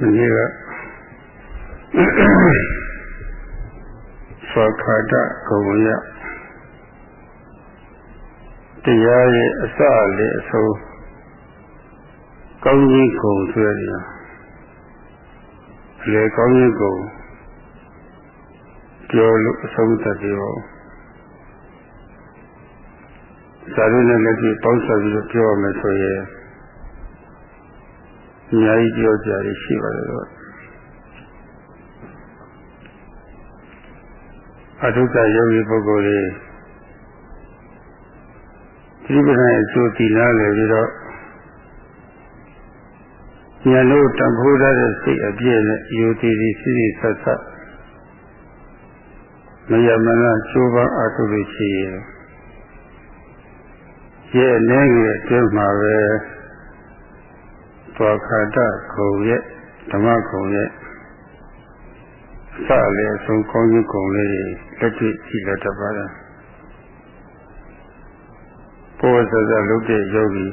မနေ့ကသောခါတဂုံရတရားရဲ့အစလေးအဆုံးကောင်းကြီးဂုံဆိုရည်လေကောင်းကြီးဂုံပြောလို့အဆုံးသတ်ပြောဇာတိနဲ့လက်ရှိပေါင်းစပ်ပြီးတော့ပြောရမယ်ဆိုရင် အများကြီးပြောကြရရှိပါတယ်တော့အထုကယောဂီပုဂ္ဂိုလ်တွေဒီပဒံအကျိုးတည်လာလေပြီးတော့ဉာဏ်လို့တံဖိုးတဲ့စိတ်အပြည့်နဲ့ယူတည်တည်စီစီဆက်ဆက်မယမနာကျိုးပန်းအထုလို့ရှိရင်ရဲ့အနေနဲ့အတွင်းမှာပဲ သွားခါတခုံရဲ့ဓမ္မခုံရဲ့အစလည်းအဆုံးကောင်းကြီးခုံလေးလက်တွေ့ကြည့်လက်တပါးပေါ်စစလုပ်တဲ့ယောဂီ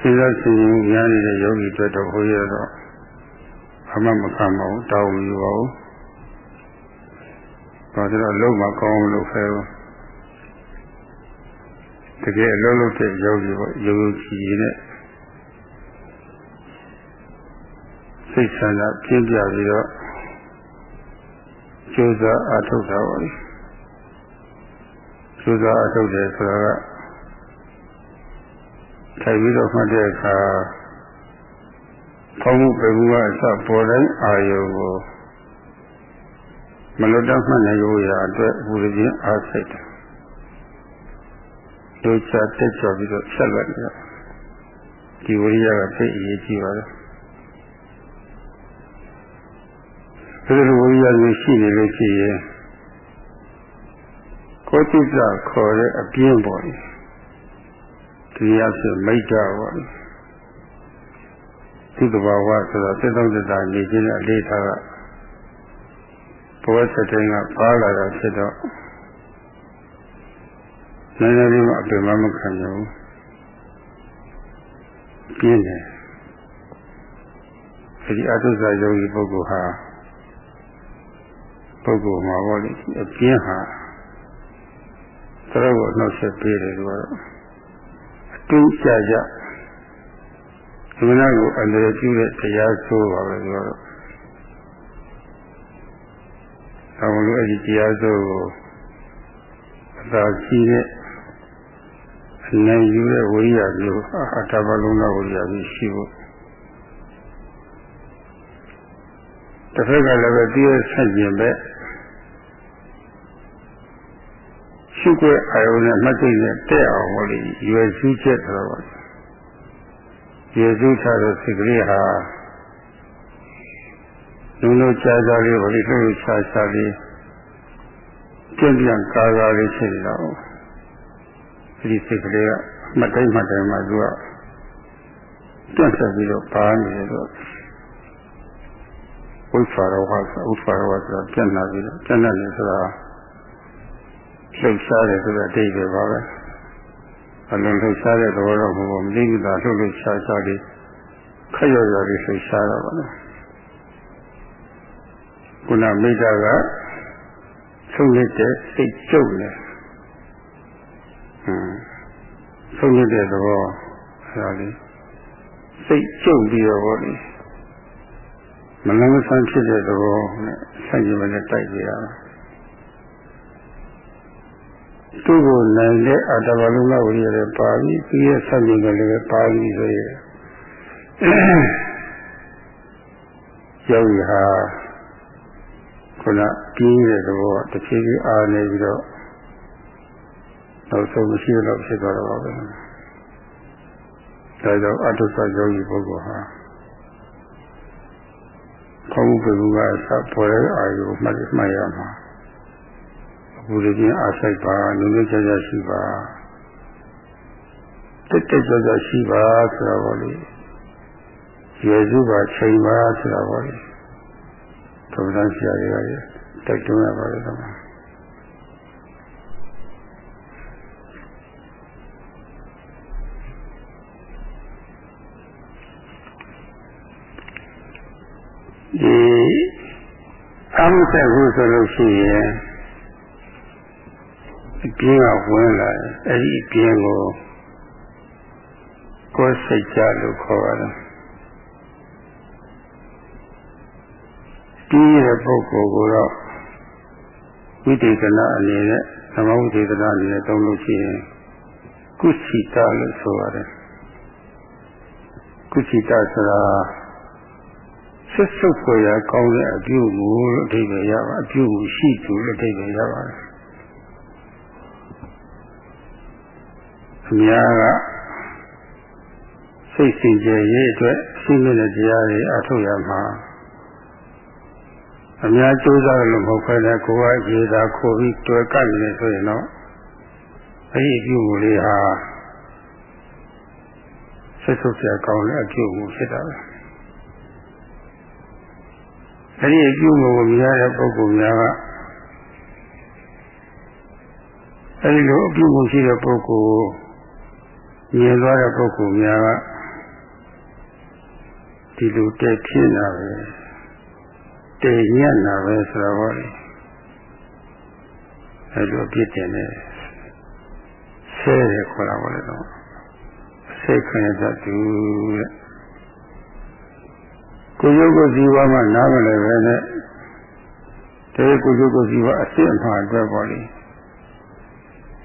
စဉ်းစားဆင်ခြင်များနေတဲ့ယောဂီတွေတော့ဟိုရတော့အမှမခံပါဘူးတောင်းမယူပါဘူး။ဒါဆိုတော့လုံးမကောင်းလို့ဖဲဘူး။တကယ်အလုံးလုံးတဲ့ယောဂီပေါ့ယောဂီကြီးနဲ့ စိတ်ဆန္ဒပြင်းပြပြီးတော့ကျိုးစားအထုတ်တာပါလေကျိုးစားအထုတ်တယ်ဆိုတာကထိုင်ပြီးတော့မှတ်တဲ့အခါဖောင်းမှုပေမှုကအစပေါ်တိုင်းအာယုံကိုမလွတ်တတ်မှတ်နိုင်လို့ရအတွက်ဘုရားရှင်အားစိတ်တယ်တို့ချတက်ချပြီးတော့ဆက်လိုက်တယ်ဒီဝိရိယကသိအရေးကြီးပါတယ် ဒီလိုဝိရိယမျိုးရှိနေလို့ရှိရင်ကိုယ်တိစ္ဆာခေါ်တဲ့အပြင်းပေါ်တယ်ဒီရဖြစ်မိတ်တာပေါ့သူတဘာဝဆိုတော့စိတ်သုံးသက်တာနေခြင်းနဲ့အလေးထားကဘဝစတဲ့ကပါလာတာဖြစ်တော့နည်းနည်းလေးမှအပင်မမခံရဘူးပြင်းတယ်ဒီအတုဇာယောဂီပုဂ္ဂိုလ်ဟာ ပုဂ္ဂိုလ်မှာပေါ့လေအပြင်းဟာသရကိုနှောက်ဆက်ပေးတယ်လို့ကတော့အတူကြကြဒီမနာကိုအန္တရာယ်ပြုတဲ့တရားဆိုးပါပဲဆိုတော့အဲလိုအဲ့ဒီတရားဆိုးကိုအသာရှိတဲ့နိုင်ယူတဲ့ဝိရိယမျိုးအတ္တဘလုံးသောဝိရိယမျိုးရှိဖို့ တစ်ဖက်ကလည်းပဲတည်းဆက်ကျင်ပဲရှုွက်အာယုနဲ့မှတ်သိနဲ့တဲ့အောင်ဟောလေရွယ်စုချက်ဆိုတော့ရွယ်စုထားတဲ့စိတ်ကလေးဟာလုံးလုံးချာချာလေးဟောလေလုံးလုံးချာချာလေးပြင်းပြန်ကာကာလေးဖြစ်နေတော့ဒီစိတ်ကလေးကမတိုင်းမတိုင်းမှာသူကတွန့်ဆက်ပြီးတော့ပါနေတယ်တော့ ဥစ္စာရောဟာဥစ္စာရောဆိုတာပြန့်လာပြီးတော့ပြန့်လာနေဆိုတာလှုပ်ရှားတယ်ဆိုတဲ့အတိတ်ပဲပါပဲအလုံးလှုပ်ရှားတဲ့သဘောတော့မဟုတ်ဘူးမသိဘူးသာလှုပ်လှုပ်ရှားရှားလေးခက်ရော်ရော်လေးလှုပ်ရှားတော့ပါလားခုနမိတ္တကဆုံးရတဲ့စိတ်ကျုပ်တယ်ဟမ်ဆုံးရတဲ့သဘောအဲဒါလေးစိတ်ကျုပ်ပြီးတော့ဗောလေ မလန်းမဆန်းဖြစ်တဲ့သဘောနဲ့ဆက်ကြည့်မနဲ့တိုက်ကြရတာသူ့ကိုနိုင်တဲ့အတ္တဘလုံးလောက်ဝိရတဲ့ပါပြီပြီးရဲ့ဆက်ကြည့်ကလည်းပဲပါပြီဆိုရယောဂီဟာခုနပြင်းတဲ့သဘောတစ်ဖြည်းဖြည်းအားနေပြီးတော့နောက်ဆုံးမရှိတော့ဖြစ်သွားတော့ပါပဲဒါကြောင့်အတုသယောဂီပုဂ္ဂိုလ်ဟာ ခေါင်းမှုပြုကစပေါ်တဲ့အာယုမှတ်မှတ်ရမှာအခုဒီချင်းအားဆိုင်ပါနုနုကြကြရှိပါတက်တက်ကြကြရှိပါဆိုတာပေါ့လေရေစုပါချိန်ပါဆိုတာပေါ့လေဒုက္ခဆရာတွေကတိုက်တွန်းရပါတယ်တော့ မှုဆက်ဖို့ဆိုလို့ရှိရင်အပြင်းကဝင်လာတယ်အဲ့ဒီအပြင်းကိုကိုယ်စိတ်ကြလို့ခေါ်ရတယ်ပြီးတဲ့ပုဂ္ဂိုလ်ကိုတော့ဝိတေကနာအနေနဲ့သမဝိတေကနာအနေနဲ့သုံးလို့ရှိရင်ကုသိတလို့ဆိုရတယ်ကုသိတဆိုတာ ဆွတ်ဆုပ်ဖွယ်ရာကောင်းတဲ့အပြုမှုလို့အဓိပ္ပာယ်ရပါအပြုမှုရှိသူလို့အဓိပ္ပာယ်ရပါတယ်အများကစိတ်စင်ကြယ်ရေးအတွက်ရှိနေတဲ့တရားတွေအထုတ်ရမှာအများကြိုးစားလို့မဟုတ်ခဲတဲ့ကိုယ်ကရေသာခိုးပြီးတွေ့ကပ်နေဆိုရင်တော့အဲ့ဒီအပြုမှုလေးဟာဆက်ဆုပ်ပြကောင်းတဲ့အပြုမှုဖြစ်တာပဲ အဲ့ဒီအပြုမှုကိုမြင်ရတဲ့ပုဂ္ဂိုလ်များကအဲ့ဒီလိုအပြုမှုရှိတဲ့ပုဂ္ဂိုလ်မြင်သွားတဲ့ပုဂ္ဂိုလ်များကဒီလိုတက်ဖြစ်လာပဲတည်ညံ့လာပဲဆိုတော့ဟောလေအဲ့လိုပြစ်တင်နေဆဲတယ်ခေါ်တာပါလေတော့စိတ်ခံရတတ်သူတဲ့ ကိုရုပ်ကိုဇီဝမှနားမလဲပဲနဲ့တေကိုရုပ်ကိုဇီဝအစစ်အမှန်အတွက်ပေါ့လေ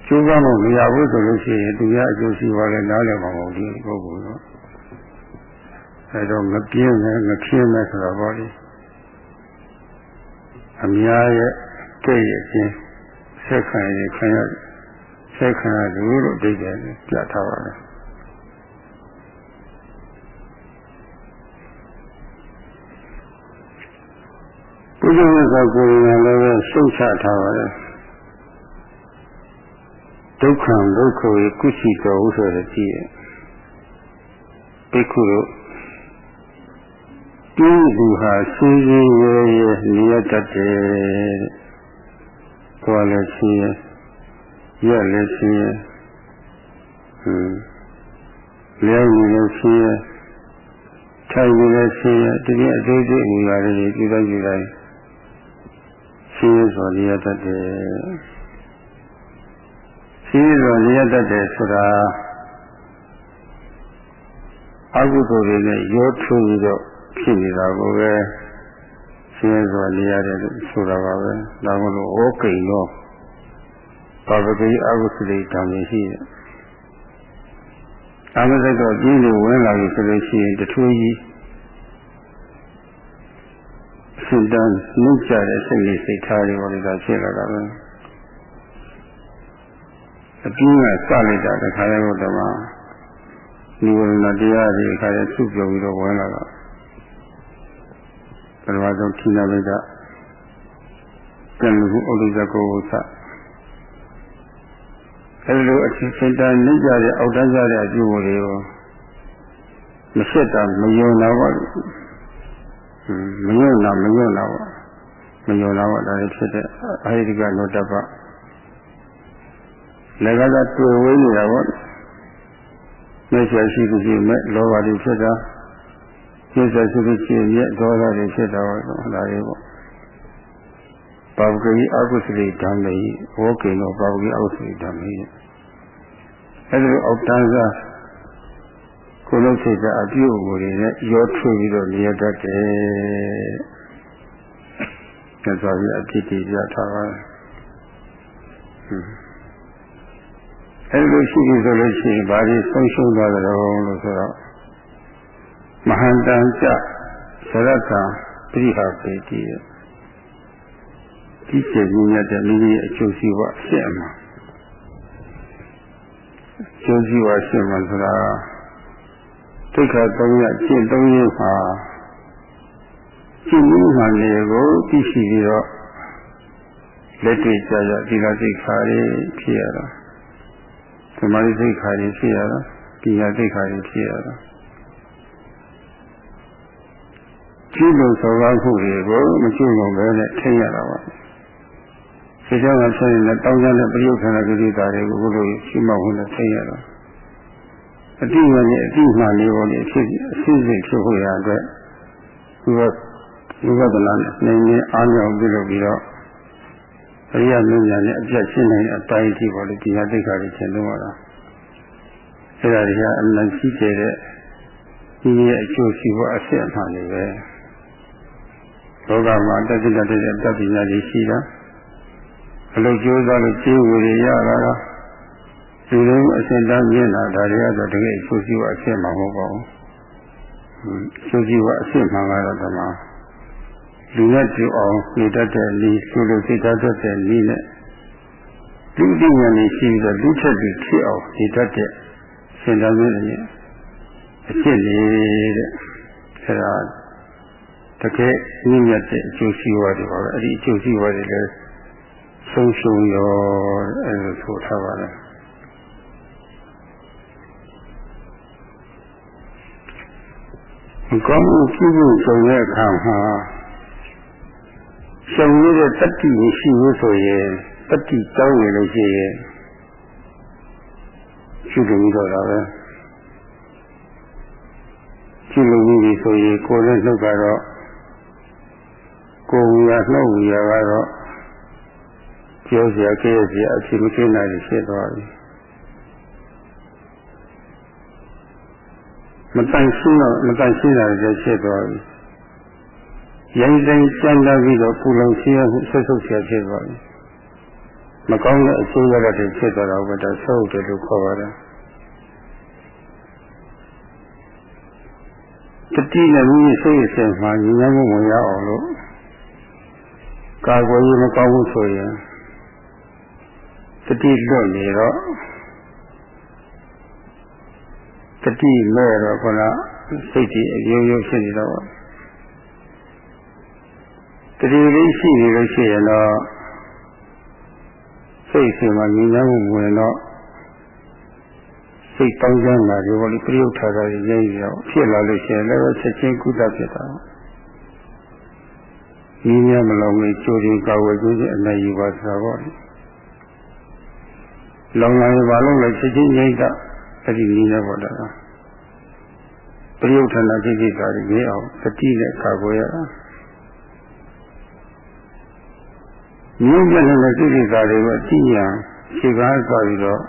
ကျိုးကားလို့မရဘူးဆိုလို့ရှိရင်သူရအကျိုးရှိပါလေနားလည်မှာမဟုတ်ဘူးပုဂ္ဂိုလ်တော့အဲတော့မပြင်းနဲ့မခင်းနဲ့ဆိုတော့ပေါ့လေအများရဲ့ကြည့်ရခြင်းဆက်ခံရခံရဆက်ခံရလို့လို့အဓိပ္ပာယ်ပြထားပါတယ် ပုဂ္ဂိုလ်မြတ်စွာကိုယ်ရင်လည်းပဲရှုတ်ချထားပါတယ်ဒုက္ခံဒုက္ခဝေကုသိတော်ဟုဆိုတဲ့ကြည့်ရဘိက္ခုတို့ကျင်းသူဟာရှင်းရှင်းရဲရဲနေရတတ်တယ်တဲ့။ကိုယ်လည်းရှင်းရဲရက်လည်းရှင်းရဲဟွန်းလျောင်းလည်းရှင်းရဲထိုင်လည်းရှင်းရဲတကယ်အသေးသေးအမှုရာတွေပြုတိုင်းပြုတိုင်း ရှင်းရဲဆိုနေရတတ်တယ်။ရှင်းရဲဆိုနေရတတ်တယ်ဆိုတာအကုသိုလ်တွေနဲ့ရောထွေးပြီးတော့ဖြစ်နေတာကိုပဲရှင်းစွာနေရတယ်လို့ဆိုတာပါပဲဒါမလို့ဩကိန်ရောဘာဝကိအကုသလိဓမ္မရှိတယ်အာမစိတ်တော့ပြင်းလို့ဝင်လာပြီဆိုလို့ရှိရင်တထွေးကြီး စင်တန်းနှုတ်ကြတဲ့စိတ်လေးစိတ်ထားတွေပေါ်လာဖြစ်လာတာပဲအပြင်းကစလိုက်တာတခါတည်းဘုဒ္ဓမှာနိဝရဏတရားတွေခါရဲစုပြုံပြီးတော့ဝင်လာတာပထမဆုံးထိနာမိတ်ကကံလူဥဒိဇကောဝသအဲဒီလိုအချင်းချင်းတန်နေကြတဲ့အောက်တန်းကြတဲ့အကျိုးတွေကိုမရှက်တာမယုံတော့ပါဘူး မယုံတာမယုံတော့ပါမယုံတော့ပါဒါလည်းဖြစ်တဲ့အဟိတကလောတပလည်းကသာတွေ့ဝေးနေတာပေါ့မျက်စိရှိသူရှိမဲ့လောဘတွေဖြစ်တာစိတ်ဆက်စုပြီးရှိရဲ့ဒေါသတွေဖြစ်တော့ဒါလေးပေါ့ပါဝကိအကုသလိဓမ္မေဟောကိနောပါဝကိအကုသလိဓမ္မေအဲဒီလိုအောက်တန်းစား ကိုယ်လုံးစိတ်ကအပြုအမူတွေနဲ့ရောထွေးပြီးတော့နေရတတ်တယ်။ကျသွားပြီးအဖြစ်တည်ပြထားပါအဲဒီလိုရှိပြီဆိုလို့ရှိရင်ဘာကြီးဆုံးရှုံးသွားကြတော့လို့ဆိုတော့မဟန္တံကြသရတ္တပိဟပေတိယဒီကျေကြီးမြတ်တဲ့မိမိရဲ့အကျိုးစီးပွားအဖြစ်အမှန်ကျိုးစီးပွားဖြစ်မှဆိုတာ ဒိဋ္ဌာသုံးရကျင့်သုံးရမှာကျင့်မှုမှလည်းကိုသိရှိပြီးတော့လက်တွေ့ကြရဒီလိုသိခါလေးဖြစ်ရတာသမာဓိသိခါလေးဖြစ်ရတာပညာသိခါလေးဖြစ်ရတာကျူးလွန်ဆောင်ကားမှုတွေကိုမကျူးလွန်ပဲနဲ့ထိရတာပါဒီကြောင့်ဆက်ရင်တောင်းကြတဲ့ပရိယုခဏဂတိတာတွေကိုဘုလိုရှိမှဝင်နဲ့ထိရတာ အတိအမှန်နဲ့အတိအမှန်လေးပေါ်နေဖြစ်အစစ်စစ်ဖြစ်ဖို့ရအတွက်သူကဝိပဿနာနဲ့နှိမ်နေအားမြောက်ပြုလုပ်ပြီးတော့အရိယာမင်းညာနဲ့အပြတ်ရှင်းနိုင်တဲ့အတိုင်းအထိပေါ်လို့ဒီဟာသိက္ခာတွေရှင်းလို့ရတာအဲဒါတွေကအမှန်ရှိတဲ့ဒီရဲ့အကျိုးရှိဖို့အစစ်အမှန်တွေပဲလောကမှာတက်တိတတ်တဲ့အတ္တပညာတွေရှိတာအလုပ်ကြိုးစားလို့ကျေးဝေတွေရလာတာဒီ လိုအစဉ်တန်းမြင်လာဒါတွေကတော့တကယ်အကျိုးရှိဖို့အစစ်မှမဟုတ်ပါဘူးအကျိုးရှိဖို့အစစ်မှန်ကတော့ဒီမှာလူနဲ့ကြည့်အောင်နေတတ်တဲ့ဤဆိုလိုစိတ်တတ်တဲ့ဤနဲ့လူသိဉာဏ်ရှိပြီးတော့လူထက်ပြီးဖြစ်အောင်နေတတ်တဲ့စဉ်းစားမျိုးတွေအဖြစ်လေးတဲ့အဲဒါတကယ်ညဉ့်ညက်တဲ့အကျိုးရှိဝါတွေပါပဲအဲ့ဒီအကျိုးရှိဝါတွေလည်းဆုံးရှုံးရောအဲ့လိုဆိုထားပါလား ကောင်းမှုပြုမှုဆောင်တဲ့အခါမှာဆောင်ရတဲ့တတိမရှိဘူးဆိုရင်တတိတောင်းနေလို့ရှိရင်ရှိတယ်ပြီးတော့တာပဲရှိလို့ပြီးဆိုရင်ကိုယ်နဲ့နှုတ်ကတော့ကိုယ်ဝါနှုတ်ဝါကတော့ပြောစရာကြည့်ရစရာအဖြစ်မကင်းတာဖြစ်သွားပြီ မတန်ရှင်းတော့မတန်ရှင်းတာလည်းဖြစ်သွားပြီရိုင်းတိုင်းကြမ်းလာပြီးတော့ပူလုံရှင်းရမှုဆက်ဆုပ်ဆရာဖြစ်သွားပြီမကောင်းတဲ့အကျိုးရတဲ့ဖြစ်သွားတာဘယ်တော့ဆုပ်တယ်လို့ခေါ်ပါတယ်တတိနဲ့မိမိစိတ်အစဉ်မှာညီညာမှုဝင်ရအောင်လို့ကာကွယ်ရေးမကောင်းဘူးဆိုရင်တတိလွတ်နေတော့ တတိမဲ့တော့ခလားစိတ်ကြီးအယုံယုံဖြစ်နေတော့တတိလေးရှိနေလို့ရှိရင်တော့စိတ်ရှင်မှာညီညာမှုဝင်တော့စိတ်တောင်းကြတာဒီဘောလေးပြယုထာတာရင်းရအောင်ဖြစ်လာလို့ရှိရင်လည်းချက်ချင်းကုသဖြစ်တာညီညာမလုံးလေးကြိုးရင်ကာဝယ်ခြင်းအနိုင်ယူပါဆိုတာပေါ့လောင်လာရင်ဘာလို့လဲချက်ချင်းငြိမ့်တာ အဲ့ဒီနည်းနဲ့ပေါ့တာပရိယုဌာဏကိစ္စတွေငြိအောင်တတိနဲ့ကာကွယ်ရတာမြင့်ပြတဲ့ကိစ္စတွေကိုအတိညာခြေကားသွားပြီးတော့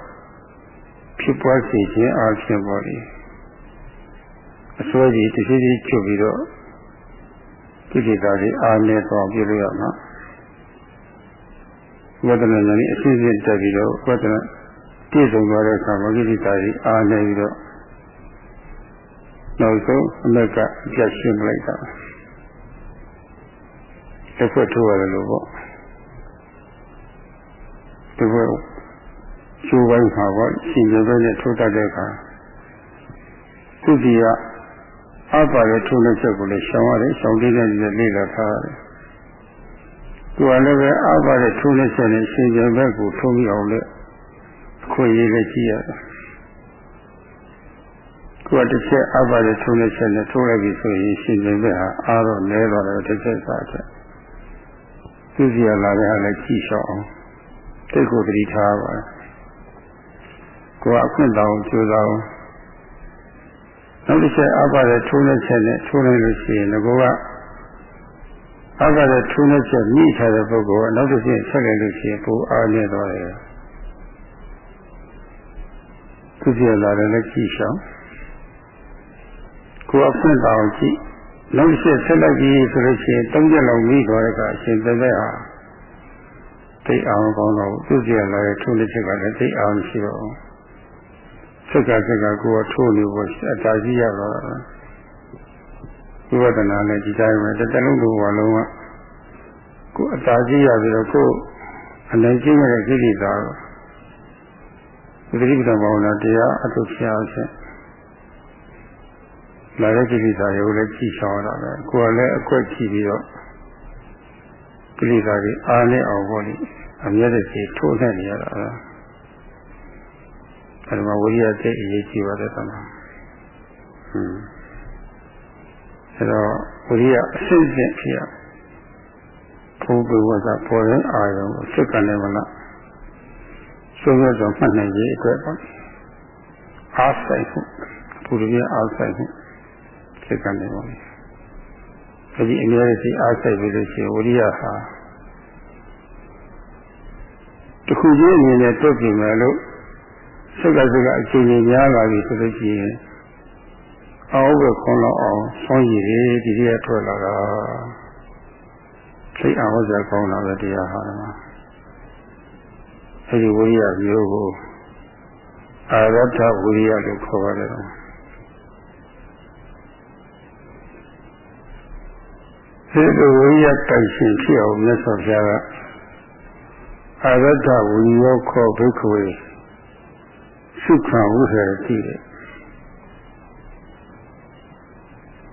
ဖြစ်ပွားစေခြင်းအဖြစ်ပေါ်လေအစွဲကြီးတစ်စီးစီးချုပ်ပြီးတော့ကိစ္စတွေအားနည်းသွားပြလို့ရမှာဝဒနာဉာဏ်အရှင်းရှင်းတက်ပြီးတော့ဝဒနာ ပြည့်စုံသွားတဲ့အခါမှာကိစ္စတွေအားနည်းပြီးတော့နောက်ဆုံးအမက်ကအပြတ်ရှင်းလိုက်တာတစ်ခွက်ထိုးရတယ်လို့ပေါ့ဒီဘက်ကျိုးပိုင်းမှာပေါ့ရှင်ကျပဲနဲ့ထိုးတတ်တဲ့အခါသူဒီကအပါရထိုးတဲ့ချက်ကိုလည်းရှောင်ရတယ်ရှောင်တဲ့နဲ့လေ့လာထားရတယ်သူကလည်းပဲအပါရထိုးတဲ့ချက်နဲ့ရှင်ကျပဲကိုထုံးပြီးအောင်လဲ ခွင့်ရလည်းကြည့်ရတယ်ကိုယ်တစ်ချက်အပါရထိုးတဲ့ချက်နဲ့ထိုးလိုက်ပြီဆိုရင်ရှင်ကျပဲဟာအားတော့လဲတော့တယ်တစ်ချက်စားချက်သူစီရလာတဲ့ဟာလည်းကြည့်ရှောင်အောင်တိတ်ကိုတတိထားပါကိုယ်ကအခွင့်တောင်းကြိုးစားအောင်နောက်တစ်ချက်အပါရထိုးတဲ့ချက်နဲ့ထိုးလိုက်လို့ရှိရင်ကိုယ်ကအပါရထိုးတဲ့ချက်မိထားတဲ့ပုဂ္ဂိုလ်ကနောက်တစ်ချက်ဆက်လိုက်လို့ရှိရင်ပိုအားနေတော့တယ် သူပြလာတယ်လည်းကြည့်ရှောင်းကိုယ်အခွင့်တောင်းကြည့်နောက်တစ်ချက်ဆက်လိုက်ပြီးဆိုလို့ရှိရင်သုံးချက်လောက်မိသွားတဲ့အခါအရှင်သက်သက်ဟာသိအောင်ကောင်းတော့သူပြလာတဲ့ထိုးတဲ့ချက်ကလည်းသိအောင်ရှိတော့စက်ကစက်ကကိုယ်ထိုးနေဖို့အတားကြီးရတော့ဝိပဿနာနဲ့ဒီတိုင်းပဲတစ်လုံးလိုပါလုံးကကိုယ်အတားကြီးရပြီးတော့ကိုယ်အနိုင်ကျင့်ရတဲ့ကိလေသာ သတိပဋ္ဌာန်ဘာဝနာတရားအထုဖြားချက်လာတဲ့ကိလေသာတွေကိုလည်းကြည့်ရှောင်ရတာပဲကိုယ်ကလည်းအကွက်ကြည့်ပြီးတော့ကိလေသာတွေအားနဲ့အောင်ပေါ့လေအမြဲတည်းထိုးနေနေရတာအဲဒီမှာဝိရိယသိအရေးကြီးပါတယ်သမဟွန်းအဲတော့ဝိရိယအစစ်အစစ်ဖြစ်ရဘုဘဝကပေါ်တဲ့အာရုံကိုစိတ်ကနေမလား ဆုံးရတော့မှတ်နိုင်ရေးအတွက်ပေါ့အားဆိုင်မှုဘုရားအားဆိုင်မှုစိတ်ကနေပါအဲဒီအများကြီးအားစိုက်ပြီးလို့ရှိရင်ဝိရိယဟာတခုချင်းအနေနဲ့တွက်ပြင်မယ်လို့စက်ကစကအချိန်ကြီးများလာပြီဆိုလို့ရှိရင်အောက်ပဲခွန်လောက်အောင်ဆောင်းရည်တွေဒီတည်းထွက်လာတာစိတ်အောင်စရာကောင်းတာပဲတရားဟာ အဲဒီဝိရိယမျိုးကိုအာရထဝိရိယလို့ခေါ်ပါတယ်ဒီလိုဝိရိယတိုင်ရှင်ဖြစ်အောင်မြတ်စွာဘုရားကအာရထဝိရိယခေါ်ဘိက္ခဝေစုခံဝိဟရတိတဲ့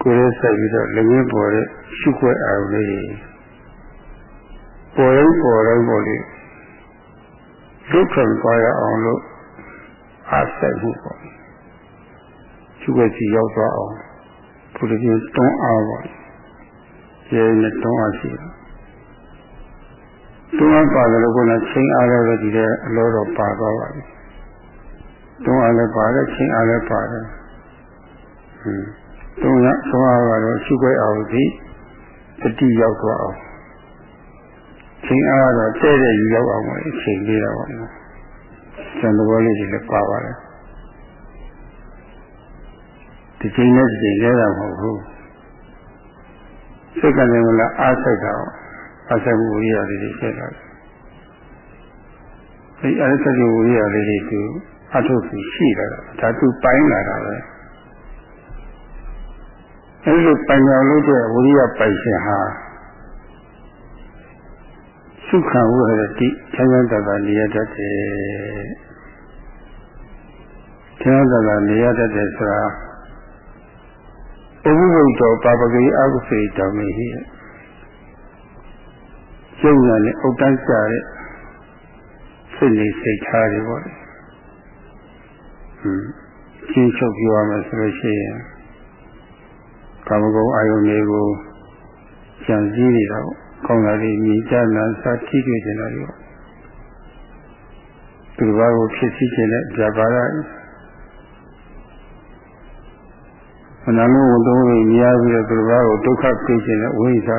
ကိုယ်ရဲ့ဆက်ပြီးတော့လည်းငင်းပေါ်တဲ့ရှုခွဲအာရုံလေးပေါ်ရင်ပေါ်တိုင်းပေါ်လေး ဒုက္ခသွားရအောင်လို့အားဆက်မှုပေါ့ရှုခွဲစီရောက်သွားအောင်ဘုရားရှင်တွန်းအားပါကျေနဲ့တွန်းအားရှိတယ်တွန်းအားပါတယ်လို့ကချင်းအားလည်းဒီတဲ့အလောတော်ပါသွားပါပြီတွန်းအားလည်းပါတယ်ချင်းအားလည်းပါတယ်ဟွန်းတွန်းရတွန်းအားကတော့ရှုခွဲအောင်ဒီတတိရောက်သွားအောင် ချင်းအားတော့တဲ့တဲ့ယူရောက်အောင်အချိန်လေးတော့ပါနော်စံတော်လေးတွေလည်းပါပါတယ်ဒီချိန်နဲ့ဒီချိန်လဲတာမဟုတ်ဘူးစိတ်ကလည်းမလားအားစိတ်တာအားစိတ်မှုဝိရိယလေးတွေဖြစ်လာတယ်ဒီအားစိတ်မှုဝိရိယလေးတွေသူအထုပ်ပြီးရှိလာတာဒါသူပိုင်းလာတာပဲအဲဒီလိုပိုင်အောင်လို့တဲ့ဝိရိယပိုင်ရှင်ဟာ စုခံဝရတိချမ်းသာတတ်နေရတတ်တယ်ချမ်းသာတတ်နေရတတ်တယ်ဆိုတာအဝိဝိတောပါပဂိအကုစေတောင်းနေဟိကျုံညာနဲ့အုတ်တန်းကြတဲ့စိတ်နေစိတ်ထားတွေပေါ့လေဟွန်းရှင်းချုပ်ပြောရမယ်ဆိုလို့ရှိရင်ကာမဂုဏ်အာယုန်တွေကိုကြံစည်နေတာပေါ့ ကောင်းတာတွေမြည်ကြနာစာထိတွေ့နေတာတွေပေါ့သူဘာကိုဖြစ်စီခြင်းနဲ့ဇာပါရမနာလို့ဝန်တော်ကိုမြားပြီးတော့သူဘာကိုဒုက္ခပေးခြင်းနဲ့ဝိဇ္ဇာ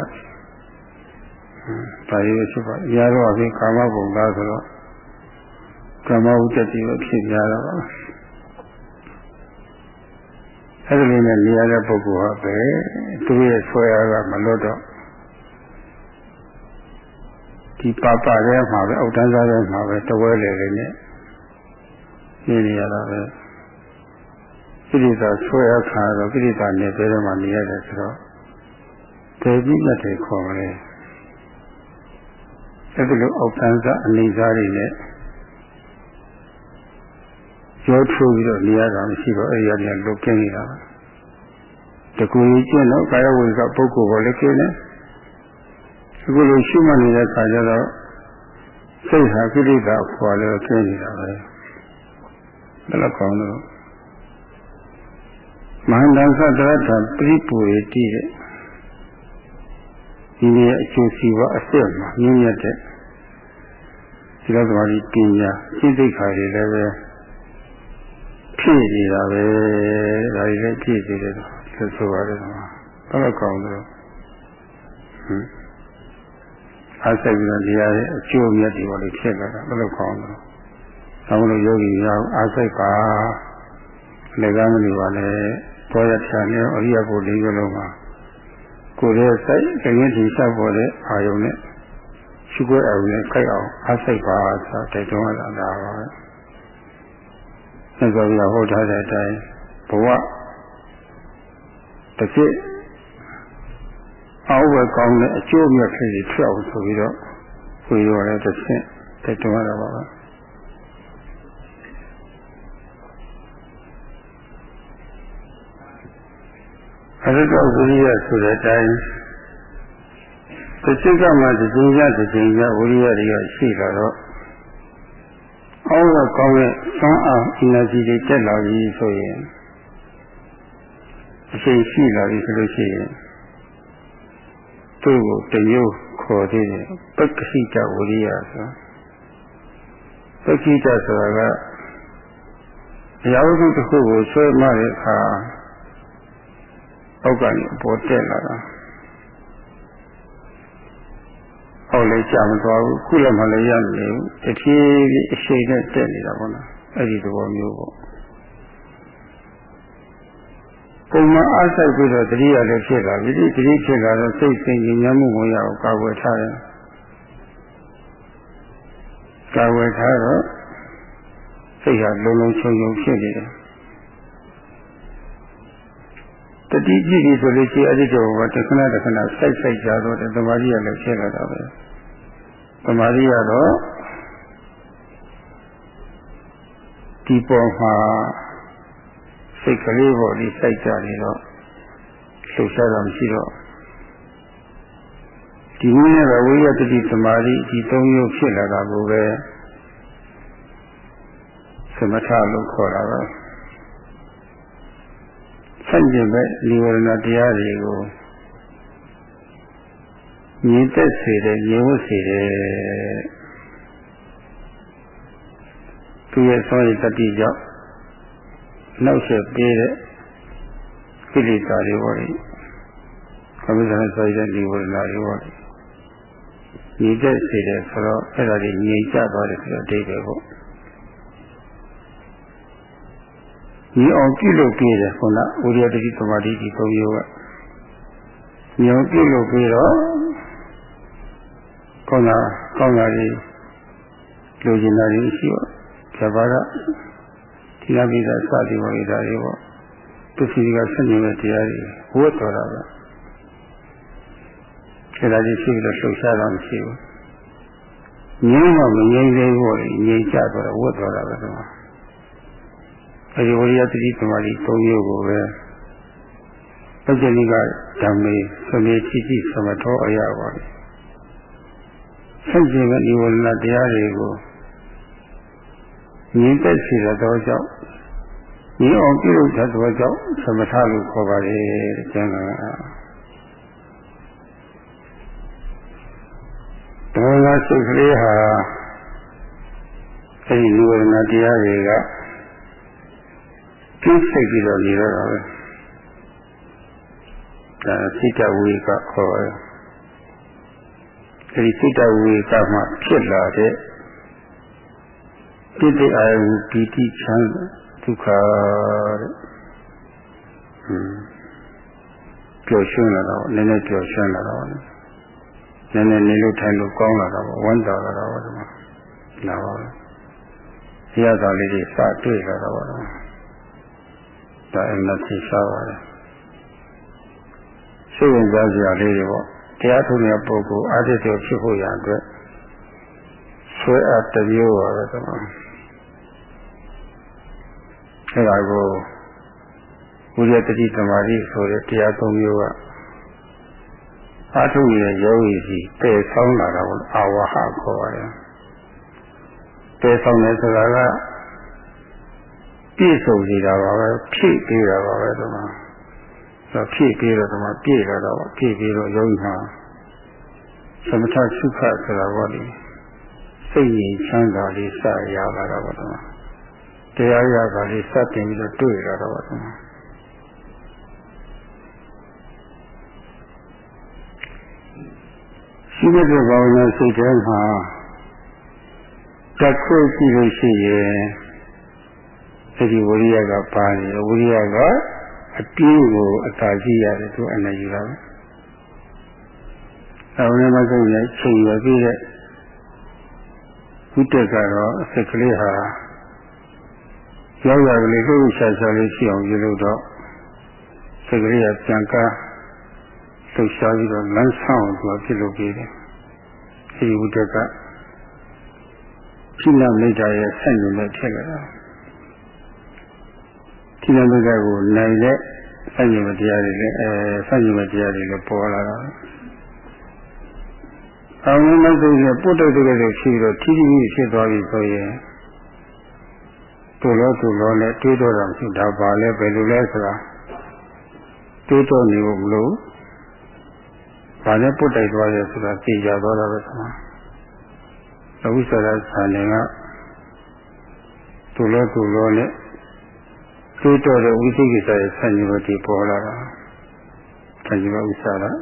ဒါရေးဖြစ်ပါအရာတော့အဖြစ်ကာမဘုံသားဆိုတော့ကာမဝတ္တတိပဲဖြစ်ကြတော့ပါအဲ့ဒီလိုနဲ့နေရာတဲ့ပုဂ္ဂိုလ်ဟာပဲသူရဲ့ဆွဲအားကမလွတ်တော့ ဒီပါပထဲမှာပဲအောက်တန်းစားထဲမှာပဲတဝဲလေလေနဲ့နေနေရတာပဲကိရိတာဆွဲအားခါတော့ကိရိတာနဲ့ဘယ်တော့မှနေရတယ်ဆိုတော့ဒေကြီးလက်တွေခေါ်မလဲအဲ့ဒီလိုအောက်တန်းစားအနေစားတွေနဲ့ရောထိုးပြီးတော့နေရတာမရှိတော့အဲ့ဒီအရင်လုတ်ကင်းနေတာတကူကြီးကျင့်တော့ကာယဝိကပုဂ္ဂိုလ်ကိုလည်းကျင့်တယ် အခုလိုရှုမှတ်နေတဲ့ခါကျတော့စိတ်ဟာကိလေသာခေါ်လို့ကျင်းနေတာပဲဘယ်လိုကောင်းလို့မဟာတန်သတ္တရထပြိပူရတိတဲ့ဒီနေ့အကျိုးစီးပွားအစစ်မှာမြင့်မြတ်တဲ့ဒီလိုသမားကြီးပညာစိတ်သိက္ခာတွေလည်းပဲဖြည့်နေတာပဲဒါတွေလည်းဖြည့်နေတယ်လို့ဆိုပါတယ်ကွာဘယ်လိုကောင်းလို့ဟမ် အားစိတ်ပြီးတော့နေရာရဲ့အကျိုးမြတ်တွေပေါ်လေဖြစ်လာတာဘယ်လိုကောင်းလို့ဆောင်းလို့ယောဂီများအားစိတ်ပါလည်းကားမလို့ပါလေဘောရထံနဲ့အရိယဘုလေးကလုံးမှာကိုယ်ရဲ့စိတ်ကရင်ထီဆက်ပေါ်တဲ့အာယုံနဲ့ရှိခွဲအောင်နဲ့ခိုက်အောင်အားစိတ်ပါဆိုတိုက်တွန်းလာတာပါပဲဆက်ဆိုပြီးဟောထားတဲ့အတိုင်းဘဝတစ်ဖြစ် အောက်ဝဲကောင်းတဲ့အကျိုးမြတ်ကလေးတွေထွက်အောင်ဆိုပြီးတော့ဝေရောတဲ့တစ်ဖြစ်တိုက်တွန်းရတာပါပဲအရတဝိရိယဆိုတဲ့အတိုင်းတစ်စိတ်ကမှတစ်ချိန်ရတစ်ချိန်ရဝိရိယတွေကရှိလာတော့အောက်ကကောင်းတဲ့သွမ်းအား energy တွေတက်လာပြီဆိုရင်အချိန်ရှိလာပြီဆိုလို့ရှိရင် သူ့ကိုတယုတ်ခေါ်သေးတယ်ပက္ခိတဝရိယဆိုပက္ခိတဆိုတာကအရာဝတ္ထုတစ်ခုကိုဆွဲမှတဲ့အခါအောက်ကနေအပေါ်တက်လာတာအောက်လည်းကြာမသွားဘူးခုလည်းမလည်းရမနေဘူးတစ်ဖြည်းဖြည်းအရှိန်နဲ့တက်နေတာပေါ့နော်အဲ့ဒီသဘောမျိုးပေါ့ ပုံမှန်အားစိုက်ပြီးတော့တတိယလည်းဖြစ်လာပြီဒီတတိဖြစ်လာတော့စိတ်စိတ်ဉာဏ်မှုဝင်ရအောင်ကာကွယ်ထားတယ်ကာကွယ်ထားတော့စိတ်ဟာလုံလုံချုံချုံဖြစ်နေတယ်တတိကြည့်ပြီဆိုလို့ရှိရင်အဲ့ဒီတော့တခဏတခဏစိုက်စိုက်ကြတော့တမာရီကလည်းဖြစ်လာတာပဲတမာရီကတော့ဒီပေါ်မှာ စိတ်ကလေးပေါ်ဒီစိုက်ကြနေတော့လှုပ်ရှားတာမရှိတော့ဒီနည်းနဲ့ဝိရတတိသမာဓိဒီသုံးမျိုးဖြစ်လာတာကိုပဲသမထလို့ခေါ်တာပဲဆန့်ကျင်ဘက်និဝရဏတရားတွေကိုမြင်သက်စေတယ်မြင်ဝတ်စေတယ်သူရဲ့သောရတတိကြောင့် နောက်ဆက်ပေးတဲ့ကိလေသာတွေပေါ့လေကမိသနာဆိုတဲ့និဝရဏတွေပေါ့လေညီသက်စေတယ်ဆိုတော့အဲ့ဒါတွေငြိမ်ကျသွားတယ်ဆိုတော့အတိတ်ပဲပေါ့ညီအောင်ပြုလုပ်ပေးတယ်ခုနဥရိယတတိသမာဓိဒီသုံးမျိုးကညီအောင်ပြုလုပ်ပေးတော့ကောင်းတာကောင်းတာတွေလူကျင်တာတွေရှိတော့ဇဘာက ဒီလာပြီးတော့စသည်ပေါ်ရတာတွေပေါ့သူစီကဆက်နေတဲ့တရားတွေဝတ်တော်တာပဲအဲဒါကြီးရှိပြီးတော့လှုပ်ရှားတာမရှိဘူးငြင်းတော့မငြိမ့်သေးဘူးငြိမ့်ကြတော့ဝတ်တော်တာပဲဒီမှာအဲဒီဝိရိယတတိသမာဓိ၃မျိုးကိုပဲပစ္စည်းကဓမ္မေသမေချိချိသမထောအရာပါလေဆန့်ကျင်တဲ့ဒီဝလတရားတွေကို မြင်သက်စီတဲ့ကြောင့်ဒီအောင်ပြုလုပ်တဲ့သောကြောင့်သမထလို့ခေါ်ပါတယ်ကျမ်းကဒေါသစိတ်ကလေးဟာအဲဒီလူဝရဏတရားတွေကကျိစိတ်ပြီးတော့နေတော့တာပဲဒါစိတ်တဝေကခေါ်တယ်အဲဒီစိတ်တဝေကမှဖြစ်လာတဲ့ တိတိအာယုပီတိချမ်းဒုက္ခတဲ့ဟွန်းပျော်ရွှင်လာတော့နည်းနည်းပျော်ရွှင်လာတော့နည်းနည်းနေလို့ထိုင်လို့ကောင်းလာတော့ဝမ်းသာလာတော့ဒီမှာလာပါဘူးရတာလေးတွေစတွေ့လာတော့ဒါအမှသိရှားပါတယ်စိတ်ဝင်စားစရာလေးတွေပေါ့တရားထုံးတဲ့ပုဂ္ဂိုလ်အာတိတ်ဖြစ်ဖို့ရအတွက်ဆွဲအပ်တမျိုးပါပဲဒီမှာ အဲဒါကိုဝိရတတိသမာဓိဆိုတဲ့တရားသုံးမျိုးကအာထုရရဲ့ယောဂီစီပယ်ဆောင်လာတာကိုအာဝဟခေါ်ရတယ်ပယ်ဆောင်တယ်ဆိုတာကပြည့်စုံနေတာပါပဲဖြည့်ပေးတာပါပဲဒီမှာဆိုဖြည့်ပေးတော့ဒီမှာပြည့်လာတော့ဖြည့်ပေးတော့ယောဂီဟာသမထစုခဆိုတာပေါ့လေစိတ်ရည်ချမ်းသာလေးစရလာတာပေါ့ဒီမှာ တရားရတာလေးစတင်ပြီးတော့တွေ့လာတော့ဒီမှာရှိတဲ့ဘာဝနာစိတ်ထဲမှာတက်ခွင့်ရှိလို့ရှိရင်အဲဒီဝိရိယကပါနေဝိရိယကအပြင်းကိုအသာရှိရတယ်သူအနေယူတာပဲ။အဲဝင်မဆုံးရချိန်ရပြီးတဲ့ဘုတ္တကတော့အစက်ကလေးဟာ ရောက်ရကလေးကိုရှာရှာလေးရှိအောင်ပြုလို့တော့စက်ကလေးကပြန်ကားလှုပ်ရှားပြီးတော့လမ်းဆောင်သူကဖြစ်လို့ပြီးတယ်။ဒီဘုတ္တကခိလမိတ်တာရဲ့ဆန့်ကျင်ဘက်ဖြစ်လာတာခိလမိတ်တာကိုနိုင်တဲ့ဆန့်ကျင်ဘက်တရားတွေလည်းအဲဆန့်ကျင်ဘက်တရားတွေလည်းပေါ်လာတာအောင်မမသိရပုတ်တုတ်တုတ်တုတ်ရှိတော့ထိထိမိဖြစ်သွားပြီဆိုရင် သူလောသူလောနဲ့တွေးတော့တာမရှိတာပါလဲဘယ်လိုလဲဆိုတာတွေးတော့နေဖို့မလို့ဘာနဲ့ပုတ်တိုက်သွားရဲဆိုတာသိကြသွားတာပဲဆရာအဝိဇ္ဇာဆန်နေကသူလောသူလောနဲ့သိတော့တဲ့ဝိသိကိစ္စရဲ့ဆန့်ကျင်ဘက်ဒီပေါ်လာတာဆန့်ကျင်ဘက်ဥစ္စာလား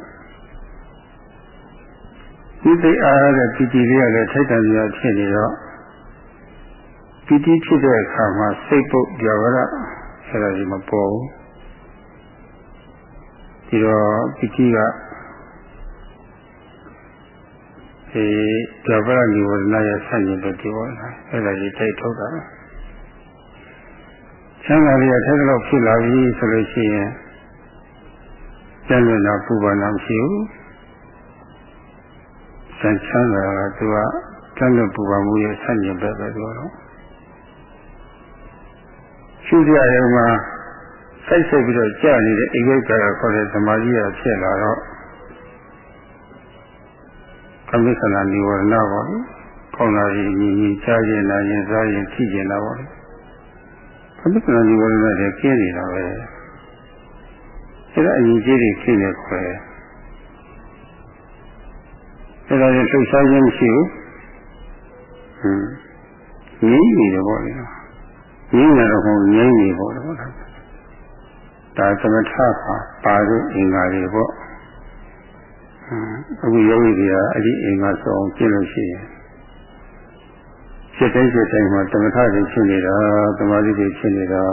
ဒီသိအားရတဲ့ပီတိလေးကလည်းထိုက်တန်ကြဖြစ်နေတော့ ပီတိဖြစ်တဲ့အခါမှာစိတ်ပုတ်ကြော်ရအဲ့ဒါကြီးမပေါ်ဘူးဒီတော့ပီတိကဒီကြော်ရနိဝရဏရဲ့ဆန့်ကျင်ဘက်ဒီပေါ်လာအဲ့ဒါကြီးတိုက်ထုတ်တာချမ်းသာလေးကထက်တော့ဖြစ်လာပြီဆိုလို့ရှိရင်ကျန်တဲ့တော့ပူပါနာမရှိဘူးစံချမ်းသာကသူကကျန်တဲ့ပူပါမှုရဲ့ဆန့်ကျင်ဘက်ပဲသူကတော့ ရှုကြရုံမှာစိုက်စိတ်ပြီးတော့ကြာနေတဲ့အိဂိတ်ကာရခေါ်တဲ့သမာဓိရဖြစ်လာတော့ကမိစ္ဆနာនិဝရဏပါလေကောင်းလာရင်ညီညီကြားရင်နာရင်စားရင်ကြည့်ရင်လာပါလေကမိစ္ဆနာនិဝရဏတွေကျင်းနေတာပဲအဲဒါအရင်ကြီးတွေဖြစ်နေခွဲအဲဒါရင်လှုပ်ရှားခြင်းမရှိဘူးဟွန်းငြိမ့်နေတယ်ပေါ့လေ ငြိမ့်နေတော့ဟိုငြိမ့်နေပေါ့လေဒါသမထပါပါလို့အင်္ဂါတွေပေါ့အခုယောဂီတွေကအဲ့ဒီအင်္ဂါဆောင်ကျင့်လို့ရှိရင်စိတ်တိုင်းစိတ်တိုင်းမှာသမထတွေဖြစ်နေတာသမာဓိတွေဖြစ်နေတာ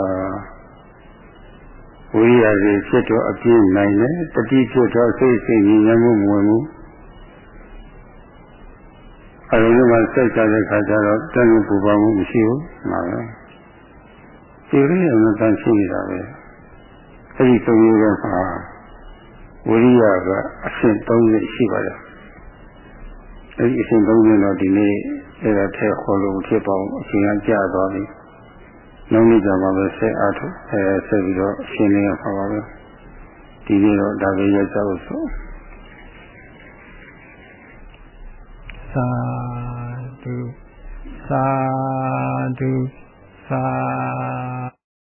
ဝိရိယတွေဖြစ်တော့အပြင်းနိုင်တယ်တတိဖြစ်တော့စိတ်စိတ်ညီညွတ်မှုမဝင်ဘူးအရုံးမှာစိတ်ကြတဲ့ခါကျတော့တဏှုပူပါမှုမရှိဘူးမှာပဲ ဒီလိုရမတန်ရှိနေတာပဲအဲ့ဒီသုံးမျိုးကမှာဝိရိယကအဆင့်30ရှိပါတယ်အဲ့ဒီအဆင့်30တော့ဒီနေ့အဲ့ဒါထဲခေါ်လို့ဖြစ်ပါအောင်အချိန်ကကြာသွားပြီနောက်နေ့ကျမှပဲဆက်အားထုတ်အဲဆက်ပြီးတော့ရှင်းလင်းရပါပါပဲဒီနေ့တော့ဒါပဲရကြလို့ဆိုသာဓုသာဓု ف